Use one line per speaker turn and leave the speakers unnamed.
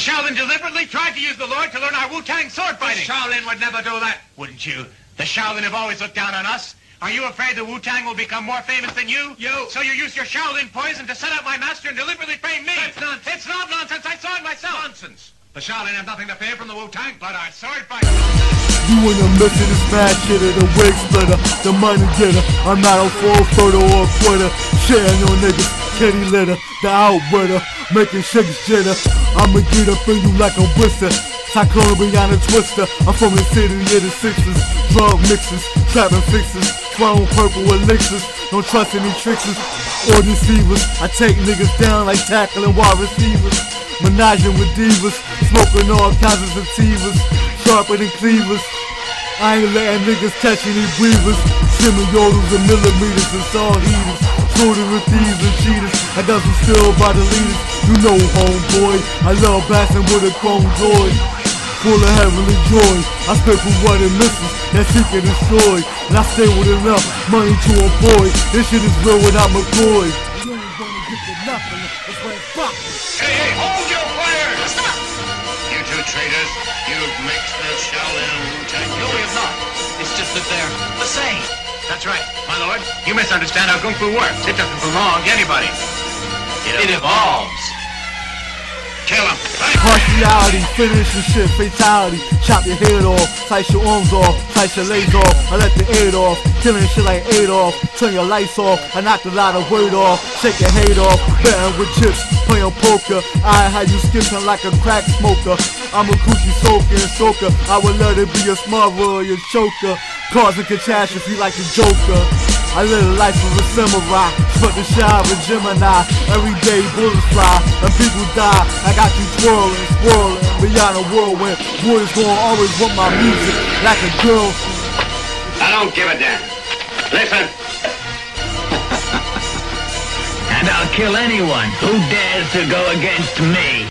Shaolin deliberately tried to use the Lord to learn our Wu-Tang sword fighting.
The Shaolin would never do that.
Wouldn't you? The Shaolin have always looked down on us. Are you afraid the Wu-Tang will become more famous than you?
You.
So you use your Shaolin poison to set up my master and deliberately frame me.
That's nonsense.
It's not nonsense. I saw it myself.
Nonsense. The Shaolin have nothing to fear from the Wu-Tang.
But our sword fight.
You in the midst of this mad shitter, the wig splitter, the money getter. I'm not a full photo or a quitter. Sharing on niggas, kitty litter, the outwitter, making shakes jitter. I'ma get up in you like a whister. Cyclone beyond a twister. I'm from the city of the sixes. Drug mixes, trapping fixes, throwing purple elixirs. Don't trust any tricksters or deceivers. I take niggas down like tackling wide receivers. Menaging with divas, smoking all kinds of sativas, sharper than cleavers. I ain't letting niggas catch any breathers. Semi-yodels and millimeters and saw heaters. Shooting with thieves and cheaters. I got some still by the leaders. You know, homeboy, I love blasting with a chrome joy. Full of heavenly joy. I spit for what it misses. That shit get destroyed. And I stay with enough money to avoid. This shit is real without McCoy. You ain't gonna get the nothing. That's why it's fucking.
Hey, hey, hold your fire!
Stop!
You two traitors, you've mixed the Shaolin and Wu-Tang.
No, we have not. It's just that they're the same.
That's right, my. You misunderstand how Kung Fu works. It doesn't belong to anybody.
It evolves.
Kill him.
Partiality, finish your shit, fatality. Chop your head off, slice your arms off, slice your legs off. I let the aid off, killing shit like Adolf. Turn your lights off, I knock a lot of weight off. Shake your hate off, betting with chips, playing poker. I had you skipping like a crack smoker. I'm a coochie soaker and soaker. I would let it be a smotherer or your choker. Causing catastrophe like the Joker. I live a life of a samurai, split the shine with Gemini. Every day bullets fly and people die. I got you twirling, swirling beyond a whirlwind. Boys gon' always want my music like a girl.
I don't give a damn. Listen.
And I'll kill anyone who dares to go against me.